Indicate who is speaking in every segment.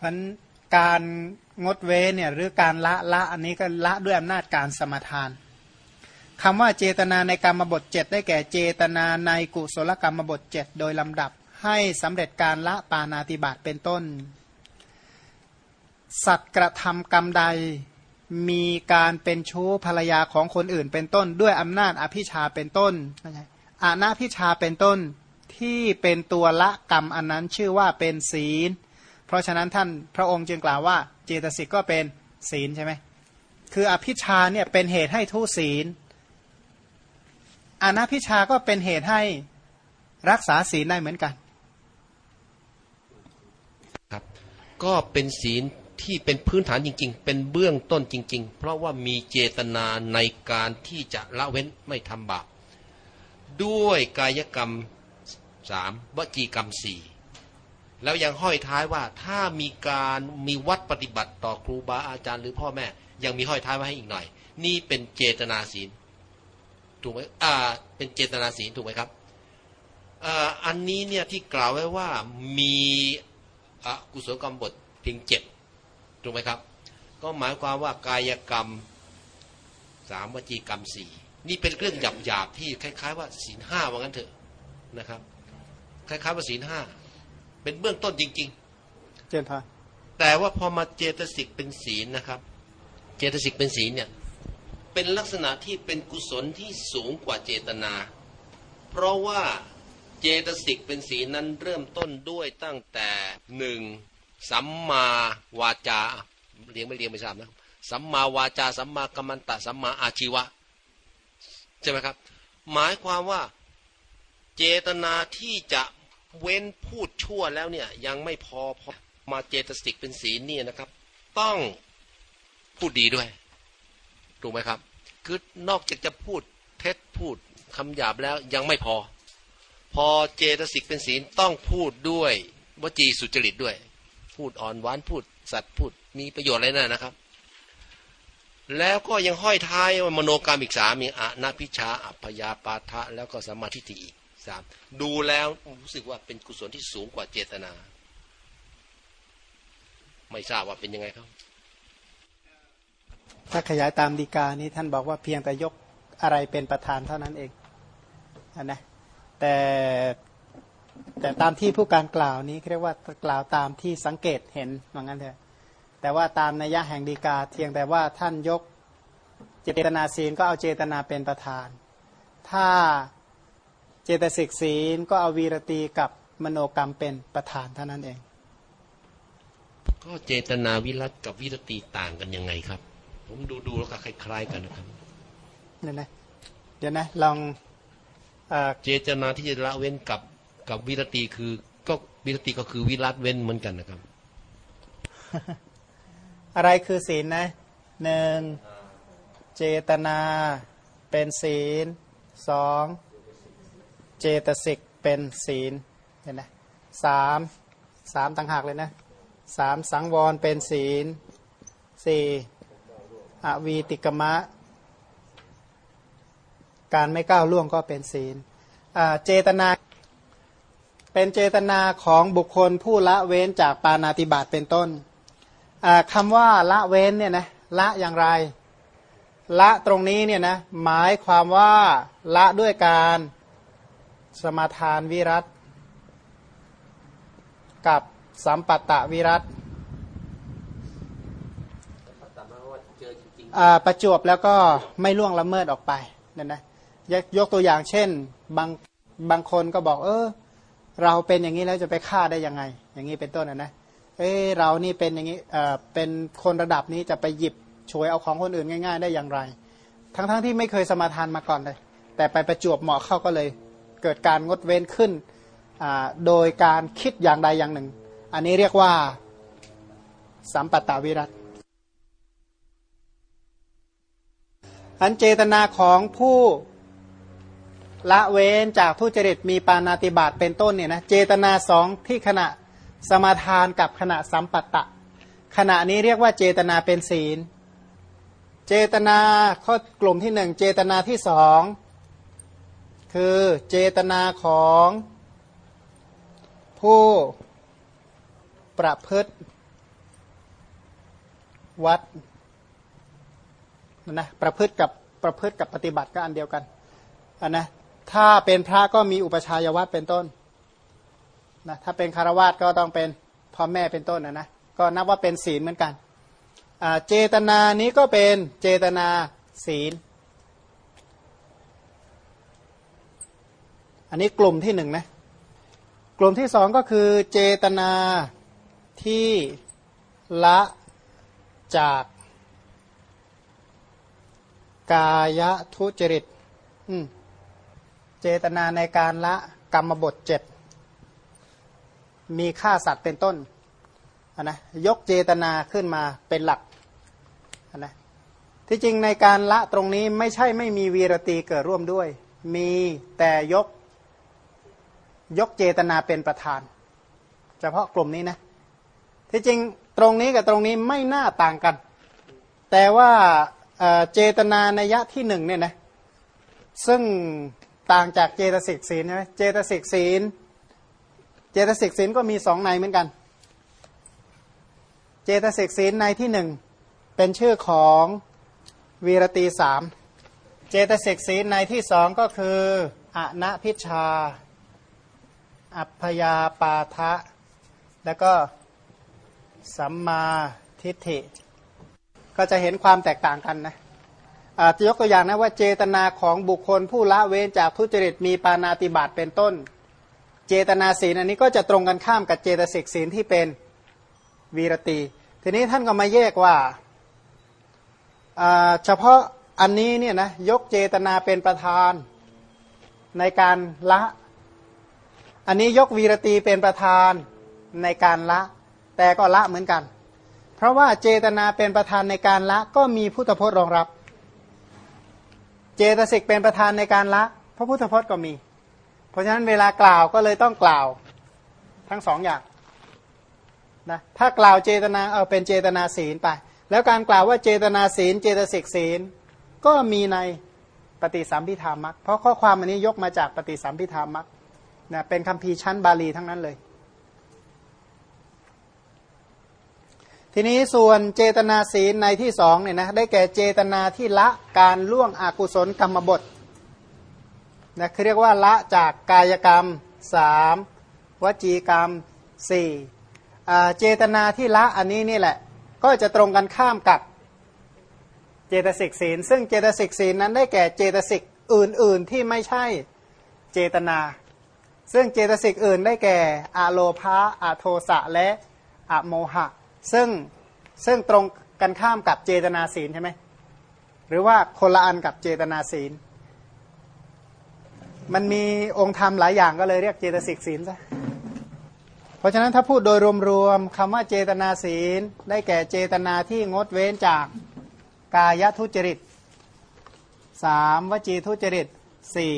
Speaker 1: พันการงดเว้นเนี่ยหรือการละละอันนี้ก็ละด้วยอำนาจการสมทานคำว่าเจตนาในกรรมบทเจ็ดได้แก่เจตนาในกุศลกรรมบทเจ็ดโดยลำดับให้สำเร็จการละปานาติบาตเป็นต้น สัตว์กระทำกรรมใดมีการเป็นชู้ภรรยาของคนอื่นเป็นต้น ด้วยอำนาจอภิชาเป็นต้นอาณาพิชาเป็นต้นที่เป็นตัวละกรรมอันนั้นชื่อว่าเป็นศีล เพราะฉะนั้นท่านพระองค์จึงกล่าวว่าเจตสิกก็เป็นศีลใช่ไหมคืออภิชาเนี่ยเป็นเหตุให้ทุศีลอาณาพิชาก็เป็นเหตุให้รักษาศีลได้เหมือนกัน
Speaker 2: ครับ ก็เป็นศีลที่เป็นพื้นฐานจริง ๆ เป็นเบื้องต้นจริง ๆ เพราะว่ามีเจตนาในการที่จะละเว้นไม่ทำบาปด้วยกายกรรมสามวจีกรรมสี่ แล้วยังห้อยท้ายว่าถ้ามีการมีวัดปฏิบัติต่อครูบาอาจารย์หรือพ่อแม่ ยังมีห้อยท้ายไว้ให้อีกหน่อย นี่เป็นเจตนาศีลถูกไหมอ่า เป็นเจตนาศีลถูกไหมครับอันนี้เนี่ยที่กล่าวไว้ว่ามีกุศลกรรมบทเพียงเจ็ดถูกไหมครับ ก็หมายความว่ากายกรรมสามวจีกรรมสี่นี่เป็นเรื่องหยาบหยาบที่คล้าย ๆ ว่าศีลห้าว่างั้นเถอะนะครับ คล้ายๆว่าศีลห้า เป็นเบื้องต้นจริง
Speaker 1: ๆ เจนพา
Speaker 2: แต่ว่าพอมาเจตสิกเป็นศีลนะครับ เจตสิกเป็นศีลเนี่ยเป็นลักษณะที่เป็นกุศลที่สูงกว่าเจตนา เพราะว่าเจตสิกเป็นศีลนั้นเริ่มต้นด้วยตั้งแต่หนึ่งสัมมาวาจาเรียงไม่เรียงไม่ทราบนะสัมมาวาจาสัมมากัมมันตะสัมมาอาชีวะใช่ไหมครับ หมายความว่าเจตนาที่จะ เว้นพูดชั่วแล้วเนี่ยยังไม่พอพอมาเจตสิกเป็นศีลเนี่ยนะครับ ต้องพูดดีด้วย ถูกไหมครับ คือนอกจากจะพูดเท็จพูดคำหยาบแล้วยังไม่พอ พอเจตสิกเป็นศีลต้องพูดด้วยวจีสุจริตด้วย พูดอ่อนหวานพูดสัตว์พูดมีประโยชน์อะไรนั่นนะครับ แล้วก็ยังห้อยท้ายมโนกรรมอีกสามีอะนาพิชาอัพยาปาทะแล้วก็สมาธิอีก สามดูแล้วรู้สึกว่าเป็นกุศลที่สูงกว่าเจตนา ไม่ทราบว่าเป็นยังไงครับ
Speaker 1: ถ้าขยายตามดีกานี้ท่านบอกว่าเพียงแต่ยกอะไรเป็นประธานเท่านั้นเองอนนะแต่แต่ตามที่ผู้การกล่าวนี้เรียกว่ากล่าวตามที่สังเกตเห็นว่างั้นเถอะแต่ว่าตามนัยยะแห่งดีกาเพียงแต่ว่าท่านยกเจตนาศีลก็เอาเจตนาเป็นประธาน ถ้า เจตสิกศีลก็เอาวีรตีกับมโนกรรมเป็นประธานเท่านั้นเอง
Speaker 2: ก็เจตนาวิรัตกับวิรตีต่างกันยังไงครับ ผมดูดูแล้วก็คล้าย ๆ กันนะครับ
Speaker 1: เนี่ยนะเดี๋ยวนะลอง
Speaker 2: เจตนาที่จะละเว้นกับกับวิรตีคือก็วิรตีก็คือวิรัตเว้นเหมือนกันนะครับ
Speaker 1: อะไรคือศีลนะหนึ่งเจตนาเป็นศีลสอง เจตสิกเป็นศีลเห็นไหมสามสามต่างหากเลยนะสามสังวรเป็นศีลสี่อวีติกมะ การไม่ก้าวล่วงก็เป็นศีลเจตนาเป็นเจตนาของบุคคลผู้ละเว้นจากปานาติบาตเป็นต้นคำว่าละเว้นเนี่ยนะละอย่างไร ละตรงนี้เนี่ยนะหมายความว่าละด้วยการ สมาทานวิรัตกับสัมปัตตวิรัตประจวบแล้วก็ไม่ล่วงละเมิดออกไปนั่นนะยกตัวอย่างเช่นบางบางคนก็บอก เออ เราเป็นอย่างนี้แล้วจะไปฆ่าได้ยังไง อย่างนี้เป็นต้นนะนะเออเรานี่เป็นอย่างนี้เออเป็นคนระดับนี้จะไปหยิบช่วยเอาของคนอื่นง่าย ๆ ได้อย่างไร ทั้งๆทที่ไม่เคยสมาทานมาก่อนเลย แต่ไปประจวบเหมาะเข้าก็เลย เกิดการงดเว้นขึ้นโดยการคิดอย่างใดอย่างหนึ่ง อันนี้เรียกว่าสัมปตาวิรัตอันเจตนาของผู้ละเว้นจากทุจริตมีปานาติบาตเป็นต้นเนี่ยนะเจตนาสองที่ขณะสมาทานกับขณะสัมปัตตะ ขณะนี้เรียกว่าเจตนาเป็นศีล เจตนาข้อกลุ่มที่หนึ่งเจตนาที่สอง คือเจตนาของผู้ประพฤติวัดนะประพฤติกับประพฤติกับปฏิบัติก็อันเดียวกันอันนะถ้าเป็นพระก็มีอุปชายวัดเป็นต้นนะถ้าเป็นคารวาสก็ต้องเป็นพ่อแม่เป็นต้นนะนะก็นับว่าเป็นศีลเหมือนกันเจตนานี้ก็เป็นเจตนาศีล อันนี้กลุ่มที่หนึ่งนะกลุ่มที่สองก็คือเจตนาที่ละจากกายทุจริตเจตนาในการละกรรมบทเจ็ดมีฆ่าสัตว์เป็นต้นนนะยกเจตนาขึ้นมาเป็นหลักนนะที่จริงในการละตรงนี้ไม่ใช่ไม่มีวีรตีเกิดร่วมด้วย มีแต่ยก ยกเจตนาเป็นประธาน เฉพาะกลุ่มนี้นะ ที่จริงตรงนี้กับตรงนี้ไม่น่าต่างกัน แต่ว่าเจตนาในยะที่หนึ่งเนี่ยนะซึ่งต่างจากเจตสิกศีลใช่ไหมเจตสิกศีล เจตสิกศีลก็มีสองในเหมือนกัน เจตสิกศีลในที่หนึ่งเป็นชื่อของวีรตีสาม เจตสิกศีลในที่สองก็คืออนัพิชา อัพยาปาทะ แล้วก็สัมมาทิฏฐิ ก็จะเห็นความแตกต่างกันนะจะยกตัวอย่างนะว่าเจตนาของบุคคลผู้ละเว้นจากทุจริตมีปานาติบาตเป็นต้น เจตนาศีลอันนี้ก็จะตรงกันข้ามกับเจตสิกศีลที่เป็นวีรตี ทีนี้ท่านก็มาแยกว่าเฉพาะอันนี้เนี่ยนะยกเจตนาเป็นประธานในการละ อันนี้ยกวีรตีเป็นประธานในการละ แต่ก็ละเหมือนกัน เพราะว่าเจตนาเป็นประธานในการละ ก็มีพุทธพจน์รองรับ เจตสิกเป็นประธานในการละ พระพุทธพจน์ก็มี เพราะฉะนั้นเวลากล่าวก็เลยต้องกล่าวทั้งสองอย่างนะถ้ากล่าวเจตนาเอาเป็นเจตนาศีลไป แล้วการกล่าวว่าเจตนาศีล เจตสิกศีล ก็มีในปฏิสัมพิธามักเพราะข้อความอันนี้ยกมาจากปฏิสัมพิธามัก นะเป็นคำพีชั้นบาลีทั้งนั้นเลย ทีนี้ส่วนเจตนาศีลในที่สองเนี่ยนะได้แก่เจตนาที่ละการล่วงอกุศลกรรมบทนะคือเรียกว่าละจากกายกรรมสามวจีกรรมสี่เจตนาที่ละอันนี้นี่แหละ ก็จะตรงกันข้ามกับเจตสิกศีล ซึ่งเจตสิกศีลนั้นได้แก่เจตสิกอื่นๆที่ไม่ใช่เจตนา ซึ่งเจตสิกอื่นได้แก่อะโลภาอะโทสะและอะโมหะ ซึ่งซึ่งตรงกันข้ามกับเจตนาศีลใช่ไหมหรือว่าคนละอันกับเจตนาศีล มันมีองค์ธรรมหลายอย่างก็เลยเรียกเจตสิกศีลซะเพราะฉะนั้นถ้าพูดโดยรวมๆคำว่าเจตนาศีล ได้แก่เจตนาที่งดเว้นจากกายทุจริตสามวจีทุจริตสี่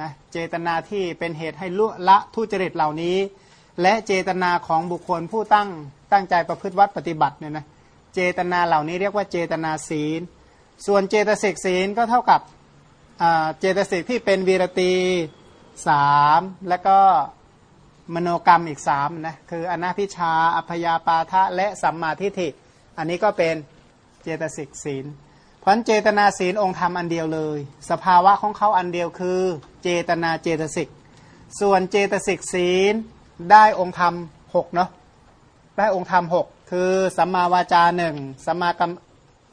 Speaker 1: นะเจตนาที่เป็นเหตุให้ละทุจริตเหล่านี้ และเจตนาของบุคคลผู้ตั้งตั้งใจประพฤติวัดปฏิบัติเนี่ยนะเจตนาเหล่านี้เรียกว่าเจตนาศีล ส่วนเจตสิกศีลก็เท่ากับเจตสิกที่เป็นวีรตีสามแล้วก็มโนกรรมอีกสามนะคืออนาพิชา อัพยาปาทะและสัมมาทิฏฐิ อันนี้ก็เป็นเจตสิกศีล พราะเจตนาศีลองค์ธรรมอันเดียวเลย สภาวะของเขาอันเดียวคือเจตนาเจตสิก ส่วนเจตสิกศีลได้องค์ธรรมหกเนาะได้องค์ธรรมหกคือสัมมาวาจาหนึ่งสัมมากรรม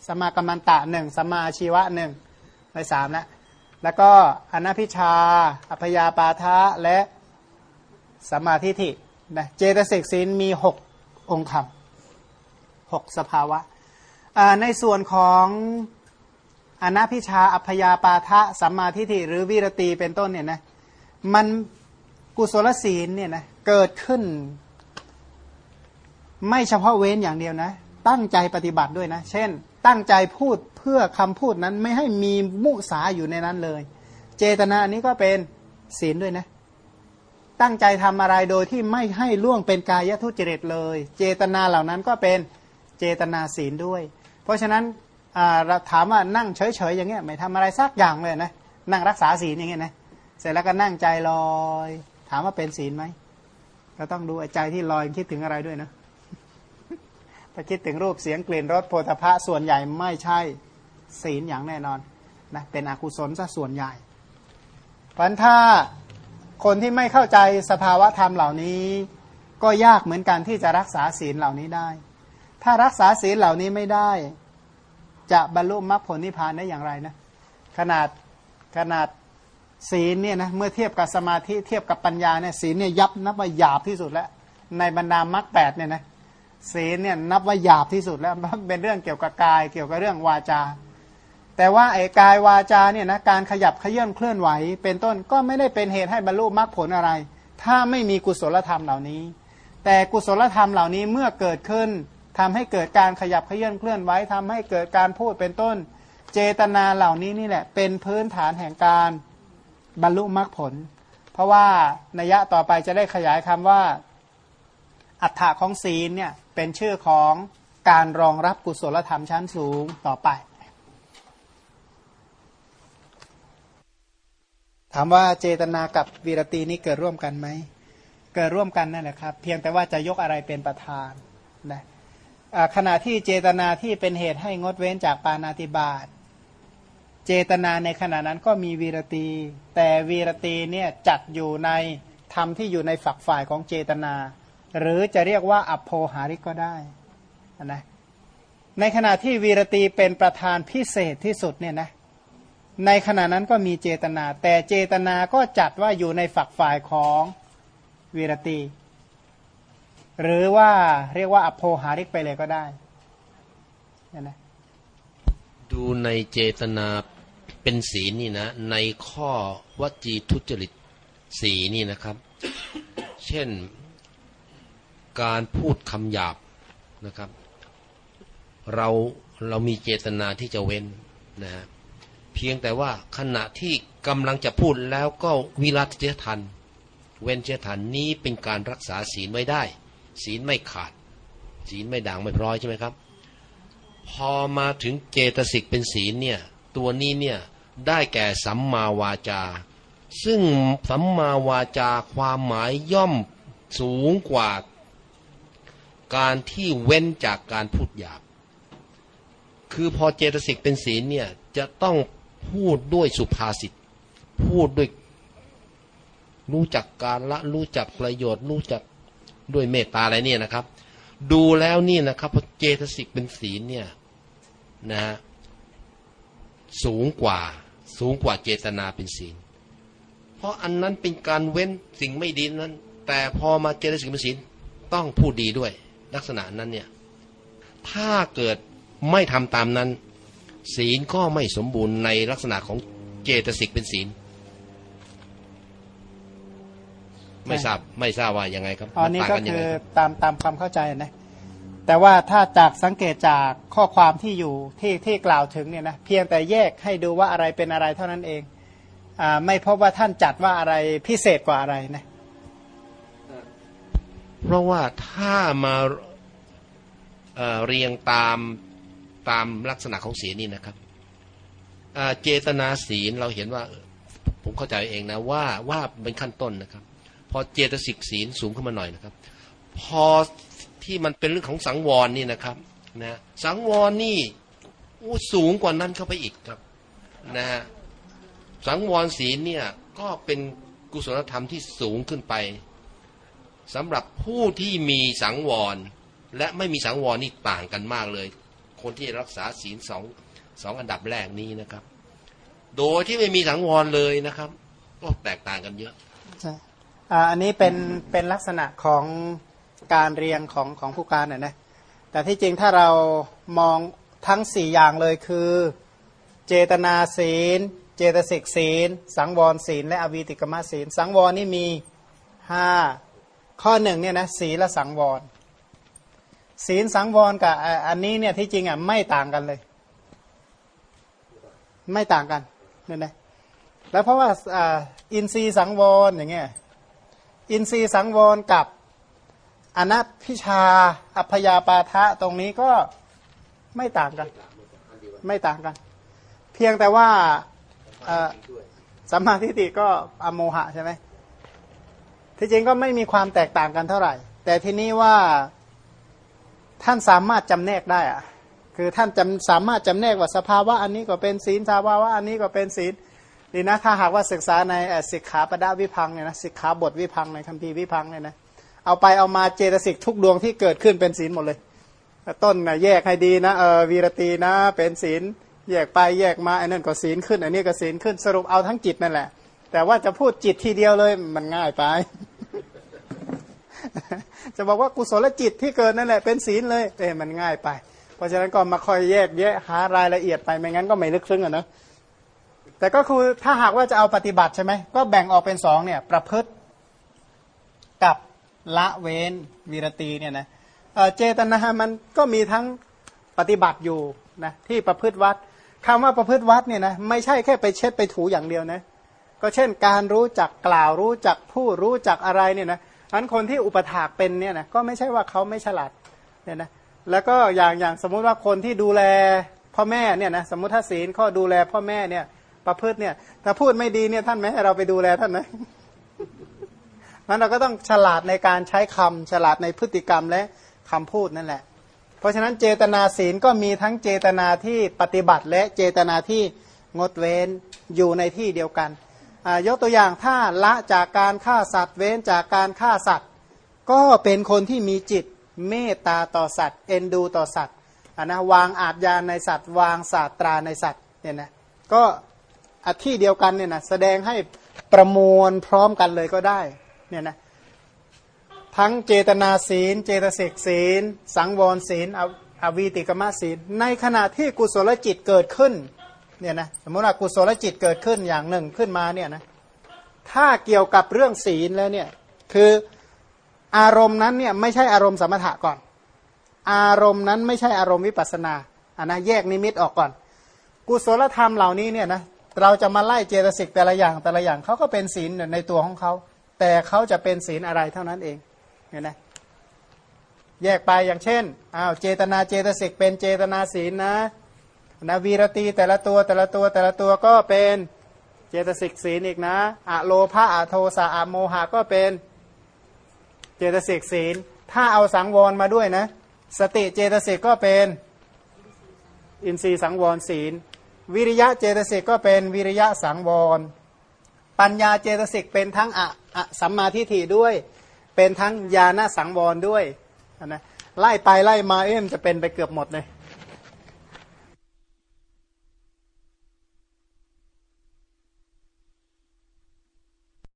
Speaker 1: สัมมากรรมันตะหนึ่งสัมมาชีวะหนึ่งไปสามแล้วแล้วก็อนัพิชา อัพยาปาทะและสัมมาทิฏฐินะเจตสิกศีลมีหกองค์ธรรมหกสภาวะในส่วนของ อนัพิชาอัพยาปาทะสัมมาทิฏฐิหรือวิรตีเป็นต้นเนี่ยนะมันกุศลศีลเนี่ยนะเกิดขึ้น ไม่เฉพาะเว้นอย่างเดียวนะ ตั้งใจปฏิบัติด้วยนะ เช่น ตั้งใจพูดเพื่อคำพูดนั้นไม่ให้มีมุสาอยู่ในนั้นเลย เจตนาอันนี้ก็เป็นศีลด้วยนะ ตั้งใจทำอะไรโดยที่ไม่ให้ล่วงเป็นกายทุจริตเลย เจตนาเหล่านั้นก็เป็นเจตนาศีลด้วย เพราะฉะนั้น เราถามว่านั่งเฉยๆอย่างเงี้ยไม่ทำอะไรสักอย่างเลยนะนั่งรักษาศีลอย่างเงี้ยนะเสร็จแล้วก็นั่งใจลอย ถามว่าเป็นศีลไหมก็ต้องดูใจที่ลอยคิดถึงอะไรด้วยนะถ้าคิดถึงรูปเสียงกลิ่นรสโพธพะส่วนใหญ่ไม่ใช่ศีลอย่างแน่นอนนะเป็นอกุศลซะส่วนใหญ่เพราะถ้าคนที่ไม่เข้าใจสภาวะธรรมเหล่านี้ ก็ยากเหมือนกันที่จะรักษาศีลเหล่านี้ได้ ถ้ารักษาศีลเหล่านี้ไม่ได้ จะบรรลุมรรคผลนิพพานได้อย่างไรนะขนาดขนาดศีลเนี่ยนะเมื่อเทียบกับสมาธิเทียบกับปัญญาเนี่ยศีลเนี่ยยับนับว่าหยาบที่สุดแล้ว ในบรรดามรรคแปดเนี่ยนะศีลเนี่ยนับว่าหยาบที่สุดแล้วเป็นเรื่องเกี่ยวกับกายเกี่ยวกับเรื่องวาจา แต่ว่าไอ้กายวาจาเนี่ยนะการขยับขยื่นเคลื่อนไหว เป็นต้นก็ไม่ได้เป็นเหตุให้บรรลุมรรคผลอะไร ถ้าไม่มีกุศลธรรมเหล่านี้ แต่กุศลธรรมเหล่านี้เมื่อเกิดขึ้น ทำให้เกิดการขยับเขยื่นเคลื่อนไหวทำให้เกิดการพูดเป็นต้น เจตนาเหล่านี้นี่แหละ เป็นพื้นฐานแห่งการบรรลุมรรคผล เพราะว่านัยะต่อไปจะได้ขยายคำว่า อัฏฐะของศีลเนี่ยเป็นชื่อของการรองรับกุศลธรรมชั้นสูงต่อไป ถามว่าเจตนากับวีรตีนี้เกิดร่วมกันไหม เกิดร่วมกันนั่นแหละครับ เพียงแต่ว่าจะยกอะไรเป็นประธานนะ ขณะที่เจตนาที่เป็นเหตุให้งดเว้นจากปานาติบาตเจตนาในขณะนั้นก็มีวีรตี แต่วีรตีเนี่ยจัดอยู่ในธรรมที่อยู่ในฝักฝ่ายของเจตนา หรือจะเรียกว่าอัพโพหาริกก็ได้นะในขณะที่วีรตีเป็นประธานพิเศษที่สุดเนี่ยนะในขณะนั้นก็มีเจตนา แต่เจตนาก็จัดว่าอยู่ในฝักฝ่ายของวีรตี หรือว่าเรียกว่าอโพหาริกไปเลยก็ได้นะ
Speaker 2: ดูในเจตนาเป็นศีลนี่นะ ในข้อวจีทุจริตสีนี่นะครับ เช่นการพูดคำหยาบนะครับ เราเรามีเจตนาที่จะเว้นนะฮะเพียงแต่ว่าขณะที่กำลังจะพูดแล้วก็วิรัตเจทัน เว้นเจทันนี้เป็นการรักษาศีลไว้ได้ ศีลไม่ขาด ศีลไม่ด่างไม่พร้อยใช่ไหมครับ พอมาถึงเจตสิกเป็นศีลเนี่ยตัวนี้เนี่ยได้แก่สัมมาวาจา ซึ่งสัมมาวาจาความหมายย่อมสูงกว่า การที่เว้นจากการพูดหยาบ คือพอเจตสิกเป็นศีลเนี่ยจะต้องพูดด้วยสุภาษิต พูดด้วยรู้จักการละรู้จักประโยชน์ รู้จัก ด้วยเมตตาอะไรเนี่ยนะครับ ดูแล้วนี่นะครับพอเจตสิกเป็นศีลเนี่ยนะฮะสูงกว่าสูงกว่าเจตนาเป็นศีล เพราะอันนั้นเป็นการเว้นสิ่งไม่ดีนั้น แต่พอมาเจตสิกเป็นศีลต้องพูดดีด้วย ลักษณะนั้นเนี่ยถ้าเกิดไม่ทำตามนั้น ศีลก็ไม่สมบูรณ์ในลักษณะของเจตสิกเป็นศีล ไม่ทราบไม่ทราบว่ายังไงครับ
Speaker 1: อันนี้ก็คือตามตามความเข้าใจนะแต่ว่าถ้าจากสังเกตจากข้อความที่อยู่ที่ที่กล่าวถึงเนี่ยนะเพียงแต่แยกให้ดูว่าอะไรเป็นอะไรเท่านั้นเองอไม่พบว่าท่านจัดว่าอะไรพิเศษกว่าอะไรนะ
Speaker 2: เพราะว่าถ้ามาเเรียงตามตามลักษณะของศีลนี่นะครับเจตนาศีลเราเห็นว่าผมเข้าใจเองนะว่าว่าเป็นขั้นต้นนะครับพ อเจตสิกศีลสูงขึ้นมาหน่อยนะครับ พอที่มันเป็นเรื่องของสังวรนี่นะครับนะสังวรนี่สูงกว่านั้นเข้าไปอีกครับนะฮะสังวรศีลเนี่ยก็เป็นกุศลธรรมที่สูงขึ้นไปสำหรับผู้ที่มีสังวร และไม่มีสังวรนี่ต่างกันมากเลย คนที่รักษาศีลสองสองอันดับแรกนี้นะครับ โดยที่ไม่มีสังวรเลยนะครับ ก็แตกต่างกันเยอะ
Speaker 1: ใช่ อันนี้เป็นเป็นลักษณะของการเรียงของของผู้การน่ยนะแต่ที่จริงถ้าเรามองทั้งสี่อย่างเลยคือ เจตนาศีล เจตสิกศีล สังวรศีล และอวีติกมศีล สังวรนี่มีห้าข้อหนึ่งเนี่ยนะศีลและสังวร ศีลสังวรกับอันนี้เนี่ยที่จริงอะไม่ต่างกันเลย ไม่ต่างกันเนี่ยนะแล้วเพราะว่าอินทรีย์สังวรอย่างเงี้ย อินทรีย์สังวรกับอนัตพิชา อัพยาปาทะตรงนี้ก็ไม่ต่างกัน ไม่ต่างกัน เพียงแต่ว่าสัมมาทิฏฐิก็อโมหะใช่ไหมที่จริงก็ไม่มีความแตกต่างกันเท่าไหร่ แต่ทีนี้ว่าท่านสามารถจำแนกได้อะคือท่านจำสามารถจำแนกว่าสภาวะอันนี้ก็เป็นศีลสภาวะอันนี้ก็เป็นศีล ดีนะถ้าหากว่าศึกษาในเอ่อสิกขาปดาวิพังเนี่ยนะสิกขาบทวิพังในคัมภีร์วิพังเนี่ยนะเอาไปเอามาเจตสิกทุกดวงที่เกิดขึ้นเป็นศีลหมดเลย ต้นนะแยกให้ดีนะเออวีรตีนะเป็นศีลแยกไปแยกมาไอ้นั่นก็ศีลขึ้น อันนี้ก็ศีลขึ้นสรุปเอาทั้งจิตนั่นแหละ แต่ว่าจะพูดจิตทีเดียวเลยมันง่ายไป จะบอกว่ากุศลจิตที่เกิดนั่นแหละเป็นศีลเลยเอ้มันง่ายไป เพราะฉะนั้นก็มาคอยแยกแยะหารายละเอียดไปไม่งั้นก็ไม่ลึกซึ้งอะเนอะ แต่ก็คือถ้าหากว่าจะเอาปฏิบัติใช่ไหมก็แบ่งออกเป็นสองเนี่ยประพฤติกับละเว้นวีรตีเนี่ยนะเเจตนามันก็มีทั้งปฏิบัติอยู่นะที่ประพฤติวัดคำว่าประพฤติวัดเนี่ยนะไม่ใช่แค่ไปเช็ดไปถูอย่างเดียวนะก็เช่นการรู้จักกล่าวรู้จักผู้รู้จักอะไรเนี่ยนะอันคนที่อุปถากเป็นเนี่ยนะก็ไม่ใช่ว่าเขาไม่ฉลาดเนี่ยนะแล้วก็อย่างอย่างสมมุติว่าคนที่ดูแลพ่อแม่เนี่ยนะสมมติถ้าศีลข้อดูแลพ่อแม่เนี่ย ประพฤติเนี่ยถ้าพูดไม่ดีเนี่ยท่านไม่ให้เราไปดูแลท่านไหมมันเราก็ต้องฉลาดในการใช้คำฉลาดในพฤติกรรมและคำพูดนั่นแหละ เพราะฉะนั้นเจตนาศีลก็มีทั้งเจตนาที่ปฏิบัติ และเจตนาที่งดเว้นอยู่ในที่เดียวกันอ่ายกตัวอย่างถ้าละจากการฆ่าสัตว์เว้นจากการฆ่าสัตว์ ก็เป็นคนที่มีจิตเมตตาต่อสัตว์ เอ็นดูต่อสัตว์อ่านะวางอาทยานในสัตว์ วางศาสตราในสัตว์เนี่ยนะก็อัน ที่เดียวกันเนี่ยนะแสดงให้ประมวลพร้อมกันเลยก็ได้เนี่ยนะทั้งเจตนาศีล เจตสิกศีล สังวรศีลออวีติกมศีล ในขณะที่กุศลจิตเกิดขึ้นเนี่ยนะสมมติว่ากุศลจิตเกิดขึ้นอย่างหนึ่งขึ้นมาเนี่ยนะถ้าเกี่ยวกับเรื่องศีลแล้วเนี่ยคืออารมณ์นั้นเนี่ยไม่ใช่อารมณ์สมถะก่อน อารมณ์นั้นไม่ใช่อารมณ์วิปัสนาอ่านะแยกนิมิตออกก่อน กุศลธรรมเหล่านี้เนี่ยนะ เราจะมาไล่เจตสิกแต่ละอย่างแต่ละอย่างเขาก็เป็นศีลในตัวของเขา แต่เขาจะเป็นศีลอะไรเท่านั้นเองเห็นไหมแยกไปอย่างเช่นอ้าวเจตนาเจตสิกเป็นเจตนาศีลนะนะวีรตีแต่ละตัวแต่ละตัวแต่ละตัวก็เป็นเจตสิกศีลอีกนะอะโลภะอะโทสะอะโมหะก็เป็นเจตสิกศีล ถ้าเอาสังวรมาด้วยนะ สติเจตสิกก็เป็น อินทรีย์สังวรศีล วิริยะเจตสิกก็เป็นวิริยะสังวร ปัญญาเจตสิกเป็นทั้งอะอะสัมมาทิฏฐิด้วย เป็นทั้งญาณสังวรด้วยนะไล่ไปไล่มาเอ็มจะเป็นไปเกือบหมดเลย